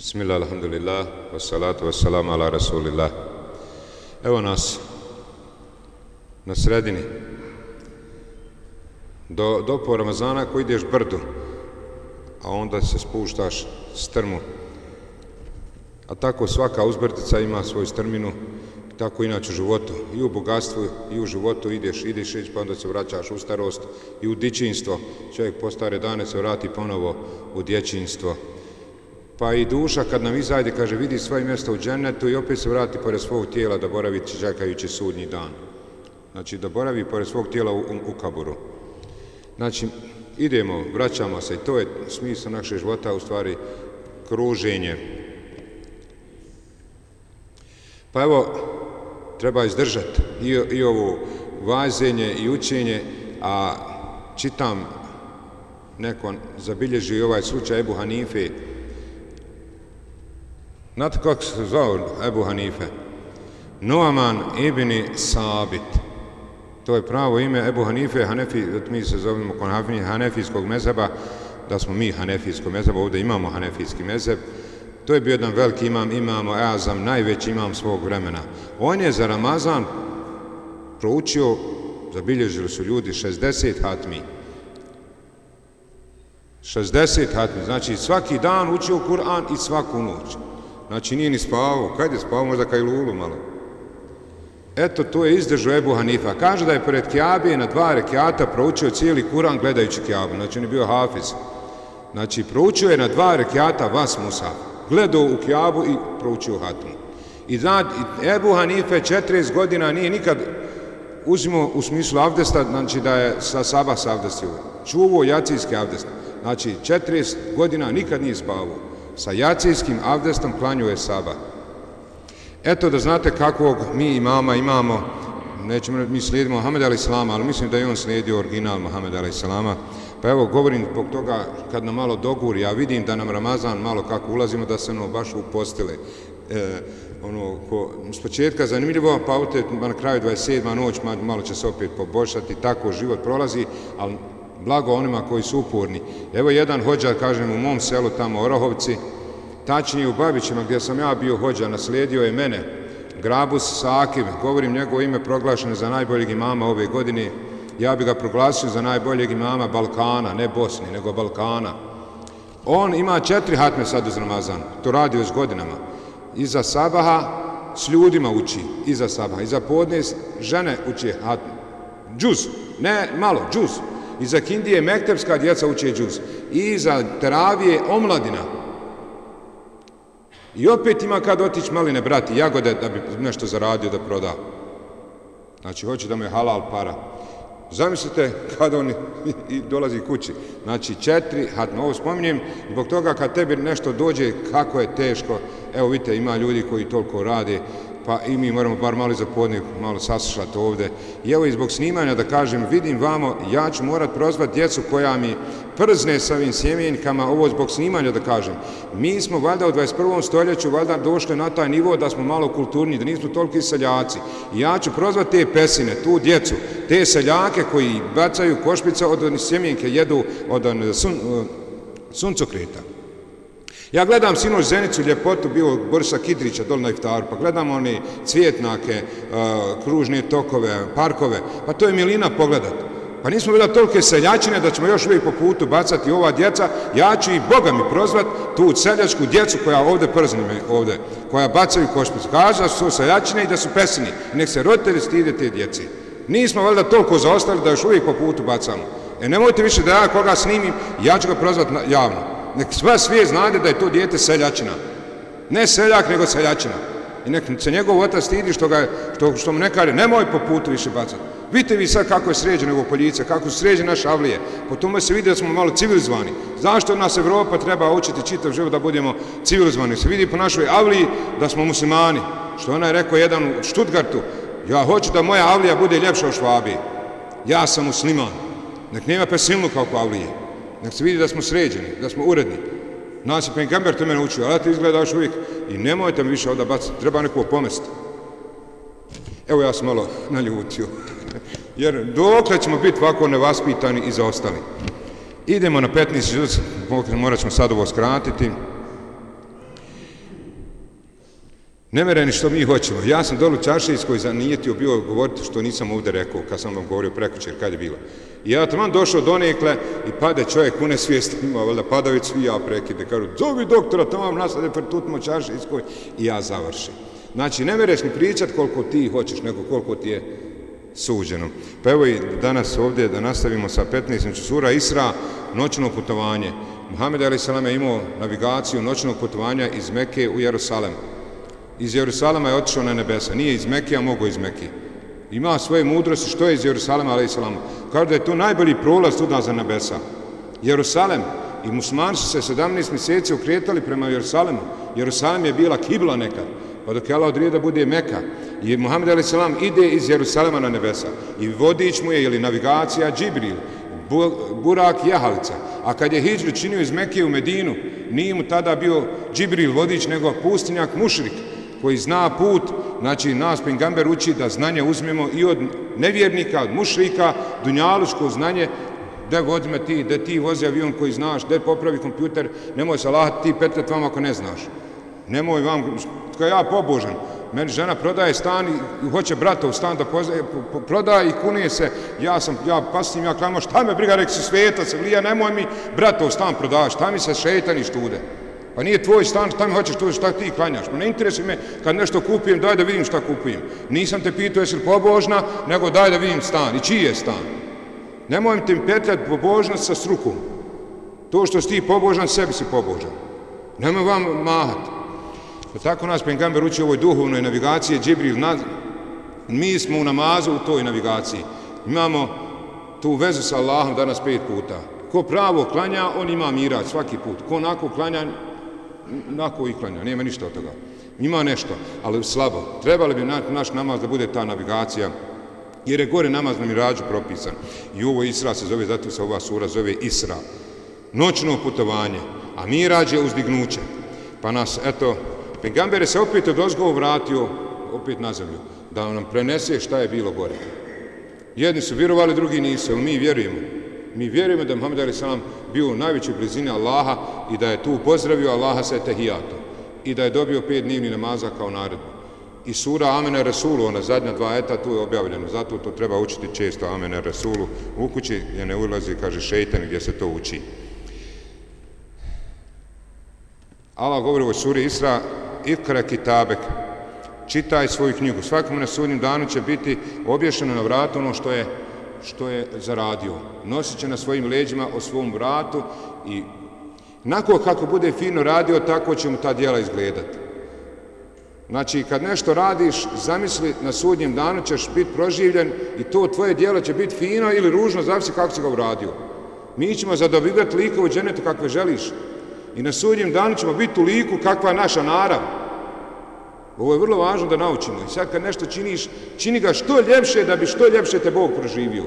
Bismillah, alhamdulillah, wassalatu wassalamu ala rasulillah. Evo nas na sredini. Do, do po Ramazana ako ideš brdu, a onda se spuštaš strmu. A tako svaka uzbrdica ima svoju strminu, tako inače u životu. I u bogatstvu, i u životu ideš, ideš, ideš, pa onda se vraćaš u starost i u dičinstvo. Čovjek po stare dane se vrati ponovo u dječinstvo. Pa i duša kad nam izajde, kaže, vidi svoje mjesto u džennetu i opet se vrati pored svog tijela da boravi čekajući sudnji dan. Znači, da boravi pored svog tijela u, u, kaburu. Znači, idemo, vraćamo se i to je smisla naše života, u stvari, kruženje. Pa evo, treba izdržati i, i ovo vazenje i učenje, a čitam neko zabilježi ovaj slučaj Ebu Hanife, Znate kako se zvao Ebu Hanife? Noaman ibn Sabit. To je pravo ime Ebu Hanife, Hanefi, mi se zovemo konhafini Hanefijskog mezeba, da smo mi Hanefijskog mezeba, ovdje imamo Hanefijski mezeb. To je bio jedan veliki imam, imamo Eazam, najveći imam svog vremena. On je za Ramazan proučio, zabilježili su ljudi, 60 hatmi. 60 hatmi, znači svaki dan učio Kur'an i svaku noć. Znači nije ni spavao. Kad je spavao? Možda kaj lulu malo. Eto, to je izdržao Ebu Hanifa. Kaže da je pored Kjabije na dva rekiata proučio cijeli Kuran gledajući Kjabu. Znači on je bio hafiz. Znači proučio je na dva rekiata vas Musa. Gledao u Kjabu i proučio Hatmu. I zna, Ebu Hanife 40 godina nije nikad uzimo u smislu avdesta, znači da je sa Saba sa avdestio. Čuvo jacijski avdest. Znači 40 godina nikad nije spavao sa jacijskim avdestom klanjuje saba. Eto da znate kakvog mi imama imamo, nećemo, mi slijedimo Mohameda Ali Salama, ali mislim da je on slijedio original Mohameda Ali Salama. Pa evo, govorim zbog toga, kad nam malo doguri, ja vidim da nam Ramazan malo kako ulazimo, da se ono baš upostile. E, ono, ko, s početka zanimljivo, pa opet na kraju 27. noć malo će se opet poboljšati, tako život prolazi, ali blago onima koji su uporni. Evo jedan hođa, kažem, u mom selu, tamo Orohovci, tačnije u Babićima, gdje sam ja bio hođa, naslijedio je mene, Grabus Sakiv, govorim njegovo ime proglašeno za najboljeg imama ove godine, ja bi ga proglasio za najboljeg imama Balkana, ne Bosni, nego Balkana. On ima četiri hatme sad uz Ramazan, to radi već godinama. Iza sabaha s ljudima uči, iza sabaha. Iza podne žene uči hatme. Džuz, ne malo, džuz. I za kindije mektepska djeca uče džuz. I za teravije omladina. I opet ima kad otić maline brati jagode da bi nešto zaradio da proda. Znači, hoće da mu je halal para. Zamislite kad on dolazi kući. Znači, četiri, hatno, ovo spominjem, zbog toga kad tebi nešto dođe, kako je teško. Evo, vidite, ima ljudi koji toliko rade, pa i mi moramo bar malo za podnik malo saslušati ovde. I evo i zbog snimanja da kažem, vidim vamo, ja ću morat prozvat djecu koja mi przne sa ovim sjemenjkama, ovo zbog snimanja da kažem. Mi smo valjda u 21. stoljeću valjda došli na taj nivo da smo malo kulturni, da nismo toliki seljaci. I ja ću prozvat te pesine, tu djecu, te seljake koji bacaju košpica od sjemenjke, jedu od um, sun, um, suncokreta. Ja gledam sinoć Zenicu, ljepotu, bio Borisa Kidrića dol na iftaru, pa gledam oni cvjetnake, e, kružne tokove, parkove, pa to je milina pogledat. Pa nismo bila tolike seljačine da ćemo još uvijek po putu bacati ova djeca, ja ću i Boga mi prozvat tu seljačku djecu koja ovdje przni me ovdje, koja bacaju košpicu. Kaže da su seljačine i da su pesini. Nek se roditelji stide te djeci. Nismo valjda toliko zaostali da još uvijek po putu bacamo. E nemojte više da ja koga snimim, ja ću ga prozvat javno nek sva svijet znade da je to dijete seljačina. Ne seljak, nego seljačina. I nek se njegov otac stidi što, ga, što, što mu ne kaže, nemoj po putu više bacati. Vidite vi sad kako je sređeno ovo poljice, kako su sređene naše avlije. Po tome se vidi da smo malo civilizvani. Zašto nas Evropa treba učiti čitav život da budemo civilizvani? Se vidi po našoj avliji da smo muslimani. Što ona je rekao jedan u Štutgartu, ja hoću da moja avlija bude ljepša u Švabiji. Ja sam musliman. Nek nema pesilnu kao avlije. Nek se vidi da smo sređeni, da smo uredni. Nas je Pengamber to mene učio, ali ti izgledaš uvijek i nemojte mi više ovdje baciti, treba neko pomesti. Evo ja sam malo naljutio. Jer dokle ćemo biti ovako nevaspitani i zaostali. Idemo na 15 žuc, morat ćemo sad ovo skratiti. Ne mere ni što mi hoćemo. Ja sam dolu Čašijskoj zanijetio bio govoriti što nisam ovdje rekao, kad sam vam govorio prekućer, kad je bilo. I ja tamo došao do nekle i pade čovjek u nesvijest, ima valjda padavić i ja prekide. Kažu, zovi doktora, tamo vam nasade pretutimo Čašijskoj i ja završim. Znači, ne mereš ni pričat koliko ti hoćeš, nego koliko ti je suđeno. Pa evo i danas ovdje da nastavimo sa 15. sura Isra, noćno putovanje. Muhammed Ali Salam je imao navigaciju noćnog putovanja iz Mekke u Jerusalem. Iz Jerusalema je otišao na nebesa. Nije iz Mekke, a mogo iz Mekke. Ima svoje mudrosti što je iz Jerusalema, ali i. Kao da je to najbolji prolaz tuda za nebesa. Jerusalem i musmani su se 17 mjeseci ukretali prema Jerusalemu. Jerusalem je bila kibla nekad. Pa dok je Allah odrije da bude Meka. I Muhammed a.s. ide iz Jerusalema na nebesa. I vodič mu je, ili navigacija, Džibril, Burak, Jahalica. A kad je Hidžu činio iz Mekije u Medinu, nije mu tada bio Džibril vodič, nego pustinjak Mušrik, koji zna put, znači nas Pingamber uči da znanje uzmemo i od nevjernika, od mušrika, dunjaluško znanje, da vodime ti, da ti vozi avion koji znaš, da popravi kompjuter, nemoj se lahati ti petlet vam ako ne znaš. Nemoj vam, kao ja pobožan, meni žena prodaje stan i hoće brata u stan da poznaje, prodaje i kunije se, ja sam, ja pasim, ja klanimo, šta me briga, rek si sveta se glija, nemoj mi brata u stan prodaje, šta mi se šetani štude. Pa nije tvoj stan, šta mi hoćeš tu, šta ti klanjaš? Pa ne interesuje me kad nešto kupujem, daj da vidim šta kupujem. Nisam te pitao jesi li pobožna, nego daj da vidim stan. I čiji je stan? Nemoj te petljati pobožnost sa strukom. To što si ti pobožan, sebi si pobožan. Nemoj vam mahati. Pa tako nas Pengamber uči u ovoj duhovnoj navigaciji, Džibril, mi smo u namazu u toj navigaciji. Imamo tu vezu sa Allahom danas pet puta. Ko pravo klanja, on ima mirač svaki put. Ko onako klanja, nako i klanja, nema ništa od toga. Ima nešto, ali slabo. Trebali bi naš namaz da bude ta navigacija, jer je gore namaz na mirađu propisan. I ovo Isra se zove, zato se ova sura zove Isra. Noćno putovanje, a mirađ je uzdignuće. Pa nas, eto, Pegamber se opet od ozgovu vratio, opet na zemlju, da nam prenese šta je bilo gore. Jedni su vjerovali, drugi nisu, ali mi vjerujemo. Mi vjerujemo da je Muhammed Ali Salam bio u najvećoj blizini Allaha i da je tu pozdravio Allaha sa etehijatom i da je dobio pet dnevni namaza kao naredbu. I sura Amene er Rasulu, ona zadnja dva eta, tu je objavljeno. Zato to treba učiti često Amene er Rasulu. U kući je ne ulazi, kaže šeitan, gdje se to uči. Allah govori u suri Isra, ikra kitabek, čitaj svoju knjigu. Svakom na sudnjem danu će biti obješeno na vratu ono što je što je zaradio. Nosit će na svojim leđima o svom vratu i nako kako bude fino radio, tako će mu ta dijela izgledati. Znači, kad nešto radiš, zamisli na sudnjem danu ćeš biti proživljen i to tvoje dijelo će biti fino ili ružno, zavisi kako si ga uradio. Mi ćemo zadobivati likovu dženetu kakve želiš. I na sudnjem danu ćemo biti u liku kakva je naša narav. Ovo je vrlo važno da naučimo. I sad kad nešto činiš, čini ga što ljepše da bi što ljepše te Bog proživio.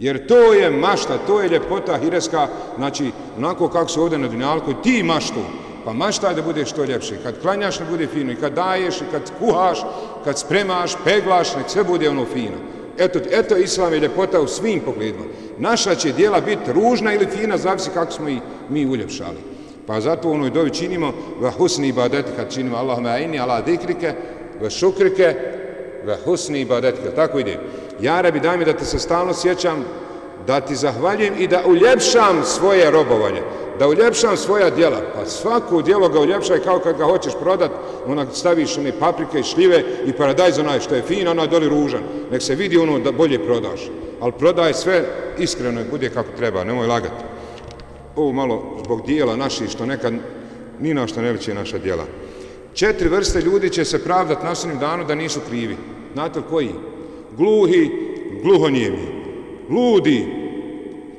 Jer to je mašta, to je ljepota hireska, znači onako kako se ovdje na dunjalku, ti maštu, pa mašta da bude što ljepše. Kad klanjaš ne bude fino, i kad daješ, i kad kuhaš, kad spremaš, peglaš, nek sve bude ono fino. Eto, eto islam je ljepota u svim pogledima. Naša će dijela biti ružna ili fina, zavisi kako smo i mi uljepšali. Pa zato u onoj dovi činimo ve husni ibadeti kad činimo Allahumma inni ala dikrike ve šukrike ve husni ibadeti. Tako ide. Ja rabi daj mi da te se stalno sjećam, da ti zahvaljujem i da uljepšam svoje robovanje, da uljepšam svoja djela. Pa svako djelo ga uljepšaj kao kad ga hoćeš prodat, onak staviš one paprike i šljive i paradajz onaj što je fin, onaj doli ružan. Nek se vidi ono da bolje prodaš. Ali prodaj sve iskreno i bude kako treba, nemoj lagati ovo malo zbog dijela naših, što nekad ni na što ne liče naša dijela. Četiri vrste ljudi će se pravdat na sunim danu da nisu krivi. Znate li koji? Gluhi, gluhonijemi, ludi,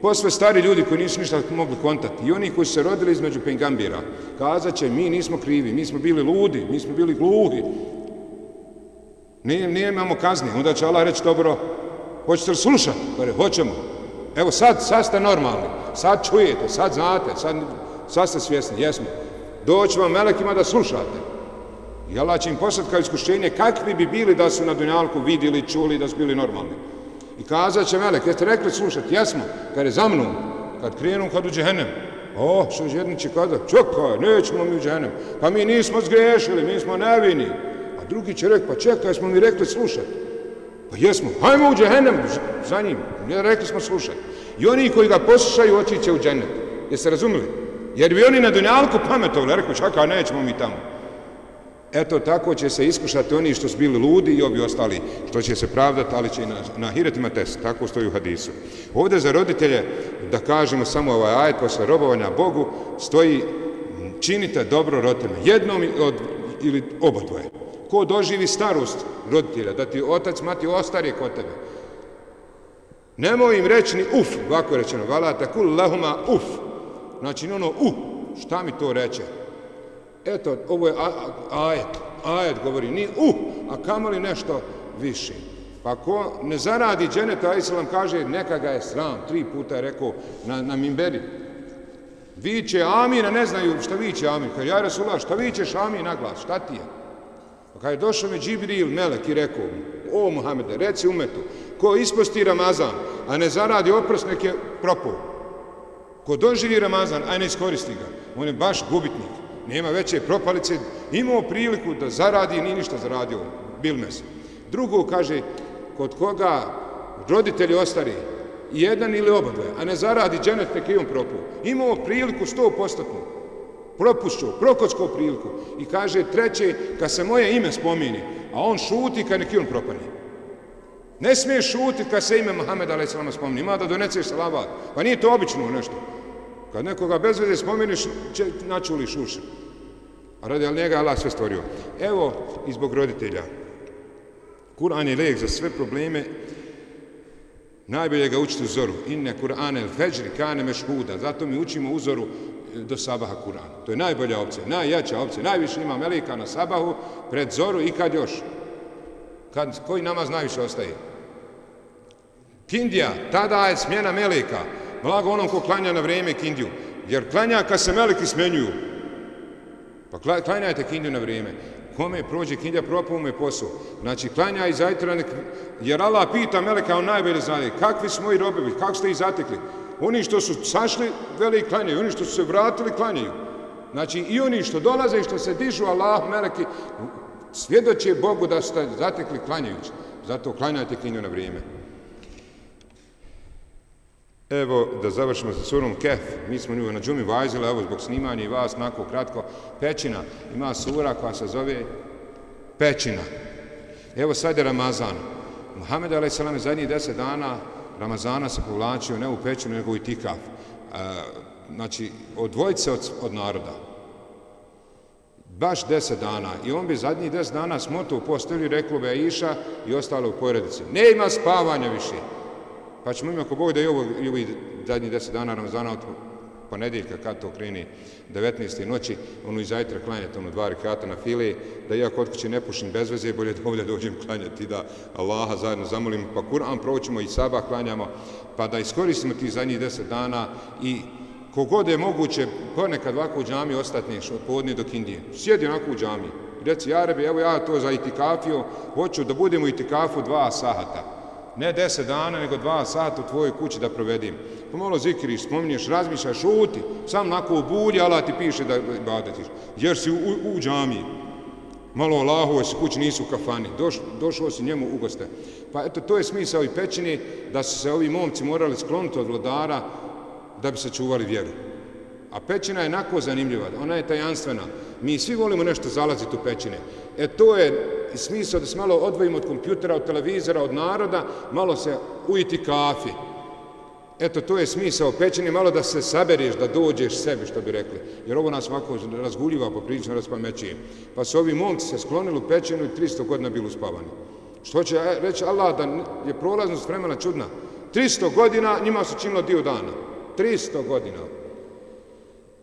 posve stari ljudi koji nisu ništa mogli kontati i oni koji su se rodili između pengambira, kazat će mi nismo krivi, mi smo bili ludi, mi smo bili gluhi. Nije, nije imamo kazni, onda će Allah reći dobro, hoćete li slušati? Kare, hoćemo. Evo sad, sad ste normalni, sad čujete, sad znate, sad, sad ste svjesni, jesmo. Doći vam melekima da slušate. I Allah će im poslati kao iskušenje kakvi bi bili da su na Dunjalku vidjeli, čuli, da su bili normalni. I kazat će melek, jeste rekli slušati, jesmo, kad je za mnom, kad krenu, kad u džehennem, O, što jedni će kada, čekaj, nećemo mi u džehennem, Pa mi nismo zgrešili, mi smo nevini. A drugi će reći, pa čekaj, smo mi rekli slušati. Pa jesmo, hajmo u džehennem za njim. Ne rekli smo slušaj. I oni koji ga poslušaju, oći će u džennet. Jeste razumili? Jer bi oni na dunjalku pametovali, rekli, čekaj, nećemo mi tamo. Eto, tako će se iskušati oni što su bili ludi i obi ostali, što će se pravdati, ali će i na, na hiretima test. Tako stoji u hadisu. Ovdje za roditelje, da kažemo samo ovaj ajet posle robovanja Bogu, stoji činite dobro roditeljima. Jednom od, ili oba dvoje. Ko doživi starost roditelja, da ti otac, mati ostari kod tebe. Nemoj im reći ni uf, ovako rečeno, valata kul lahuma uf. Znači, ono, u, šta mi to reče? Eto, ovo je ajet, ajet govori, ni uh, a kamoli nešto više. Pa ko ne zaradi dženeta, a Islam kaže, neka ga je sram, tri puta je rekao na, na mimberi. Viće amin, a ne znaju šta viće amin. Kaže, ja Rasulullah, šta vićeš amin na glas, šta ti je? kada je došao me Džibril Melek i rekao mu, o Muhammede, reci umetu, ko isposti Ramazan, a ne zaradi oprost, nek je. Ko doživi Ramazan, a ne iskoristi ga, on je baš gubitnik. Nema veće propalice, imao priliku da zaradi, ni ništa zaradio, bilmes. Drugo, kaže, kod koga roditelji ostari, jedan ili oba dve, a ne zaradi dženet, nek je on. Imao priliku sto postatnu, propušću, prokočku priliku i kaže treće, kad se moje ime spomini, a on šuti kad neki on propani. Ne smije šutit kad se ime Mohameda a.s. spomini, ima da doneseš salavat, pa nije to obično nešto. Kad nekoga bez veze spominiš, će načuli šuši. A radi ali njega Allah sve stvorio. Evo, i zbog roditelja, Kur'an je lijek za sve probleme, najbolje ga učiti u zoru. Inne Kur'an el feđri kane mešhuda. Zato mi učimo uzoru do sabaha Kur'an. To je najbolja opcija, najjača opcija. Najviše ima melika na sabahu, pred zoru i kad još. Kad, koji namaz najviše ostaje? Kindija, tada je smjena melika. Blago onom ko klanja na vrijeme kindiju. Jer klanja kad se meliki smenjuju. Pa klanjajte kindiju na vrijeme. Kome prođe kindija, propao mu je posao. Znači, klanja i zajtra nek... Jer Allah pita meleka, on najbolje zna, kakvi su moji robevi, kako ste ih zatekli? Oni što su sašli, vele i klanjaju. Oni što su se vratili, klanjaju. Znači, i oni što dolaze i što se dižu, Allah, meleki, svjedoće Bogu da ste zatekli klanjajući. Zato klanjajte kindiju na vrijeme. Evo, da završimo sa surom Kef. Mi smo nju na džumi vajzili, evo, zbog snimanja i vas, nakon kratko, Pećina. Ima sura koja se zove Pećina. Evo, sad je Ramazan. Muhammed A.S. je zadnjih deset dana Ramazana se povlačio ne u Pećinu, nego u itikav. E, znači, odvojit se od, od naroda. Baš deset dana. I on bi zadnjih deset dana smoto u postelju rekao bi Iša i ostalo u poredici. Ne ima spavanja više. Pa ćemo imati ako Bog da i ovo, i ovo zadnji deset dana Ramazana od ponedeljka kad to kreni 19. noći, ono i zajtra klanjati ono dva rekata na file, da ja kod kuće ne pušim bez veze, bolje da ovdje dođem klanjati, da Allaha zajedno zamolimo, pa Kur'an proćemo i sabah klanjamo, pa da iskoristimo ti zadnjih deset dana i kogod je moguće, ponekad ovako u džami ostatneš od podne do Indije. Sjedi onako u džami. Reci, Jarebi, evo ja to za itikafio, hoću da budemo itikafu dva sahata ne deset dana, nego dva sata u tvojoj kući da provedim. Pa Pomalo zikriš, spominješ, razmišljaš, šuti, sam nako u bulji, Allah ti piše da ibadetiš, jer si u, u, u džamiji. Malo Allahove si kući, nisu u kafani, Doš, došlo si njemu u goste. Pa eto, to je smisao i pećini, da su se ovi momci morali skloniti od vladara da bi se čuvali vjeru. A pećina je nako zanimljiva, ona je tajanstvena. Mi svi volimo nešto zalaziti u pećine. E to je smisao da se malo odvojimo od kompjutera, od televizora, od naroda, malo se ujiti kafi. Eto, to je smisao pećine, malo da se saberiš, da dođeš sebi, što bi rekli. Jer ovo nas ovako razguljiva po raspamećuje. Pa su ovi momci se sklonili u pećinu i 300 godina bili uspavani. Što će e, reći Allah da je prolaznost vremena čudna? 300 godina njima su činilo dio dana. 300 godina.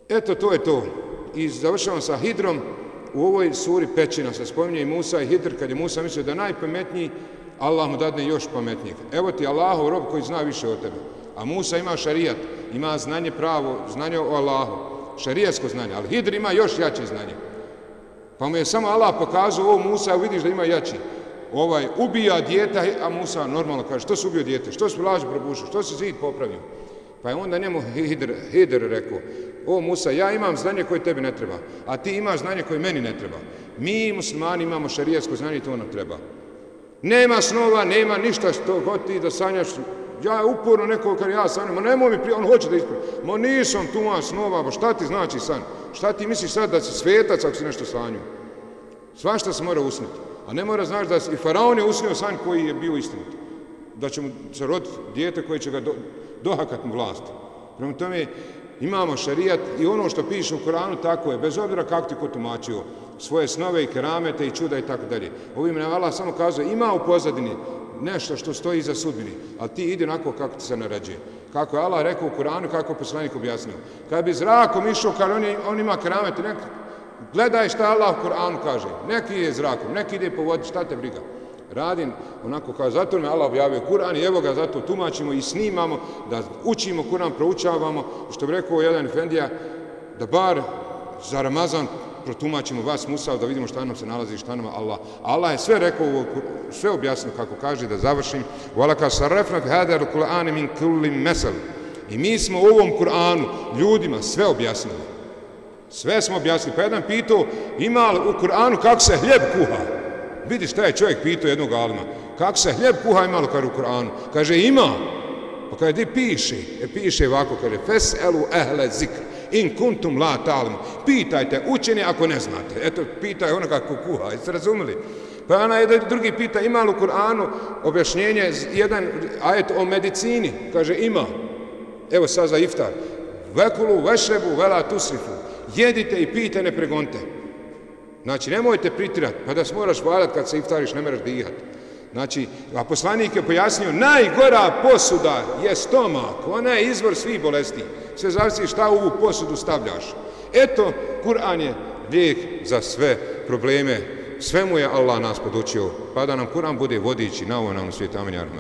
Eto, to je to. I završavam sa Hidrom. U ovoj suri Pećina se spominje i Musa i Hidr, kad je Musa mislio da je najpametniji, Allah mu dadne još pametnijeg. Evo ti Allahov rob koji zna više od tebe. A Musa ima šarijat, ima znanje pravo, znanje o Allahu. Šarijatsko znanje, ali Hidr ima još jače znanje. Pa mu je samo Allah pokazao ovo Musa, vidiš da ima jači. Ovaj, ubija djeta, a Musa normalno kaže, što si ubio djete, što si laži probušio, što se zid popravio. Pa je onda njemu Hidr, Hidr rekao, o Musa, ja imam znanje koje tebi ne treba, a ti imaš znanje koje meni ne treba. Mi muslimani imamo šarijatsko znanje i to nam treba. Nema snova, nema ništa što god ti da sanjaš. Ja uporno neko kad ja sanjam, ma nemoj mi prije, on hoće da ispravi. Ma nisam tu man snova, pa šta ti znači san? Šta ti misliš sad da si svetac ako si nešto sanju? Svašta se mora usniti. A ne mora znaš da i faraon je usnio san koji je bio istinit. Da će mu se roditi dijete koje će ga do, dohakat mu vlast. Prema tome imamo šarijat i ono što piše u Koranu tako je, bez obzira kako ti ko tumačio svoje snove i keramete i čuda i tako dalje. Ovim nam Allah samo kazuje, ima u pozadini nešto što stoji iza sudbini, ali ti ide onako kako ti se naređuje. Kako je Allah rekao u Kuranu, kako je poslanik objasnio. Kad bi zrakom išao, kad on, on ima keramet, nek, gledaj šta Allah u Kuranu kaže. Neki je zrakom, neki ide po vodi, šta te briga. Radim onako kao zato me Allah objavio Kur'an i evo ga zato tumačimo i snimamo da učimo Kur'an, proučavamo što bi rekao jedan Efendija da bar za Ramazan protumačimo vas Musa da vidimo šta nam se nalazi i šta nam Allah. Allah je sve rekao, sve objasnio kako kaže da završim. Walaka sarrafna fi hada al-Qur'an min kulli masal. I mi smo u ovom Kur'anu ljudima sve objasnili. Sve smo objasnili. Pa jedan pitao, ima li u Kur'anu kako se hljeb kuha? Vidi šta je čovjek pitao jednog alima. Kako se hljeb kuha imalo kar u Kur'anu? Kaže, ima. Pa kaže, di piše? E piše ovako, kaže, fes elu ehle zikr in kuntum la talim. Pitajte učeni ako ne znate. Eto, pitaj ono kako kuha. Jeste razumeli? Pa ona je drugi pita, ima li u Kur'anu objašnjenje, jedan ajet o medicini? Kaže, ima. Evo sad za iftar. Vekulu, vešrebu, vela tusrifu. Jedite i pijte, ne pregonte. Znači, nemojte pritirati, pa da se moraš valjati kad se iftariš, ne meraš dihati. Znači, a poslanik je pojasnio, najgora posuda je stomak, ona je izvor svih bolesti. Sve zavisi šta u ovu posudu stavljaš. Eto, Kur'an je lijek za sve probleme. Sve mu je Allah nas podučio, pa da nam Kur'an bude vodići na ovo nam svjetamenjarno.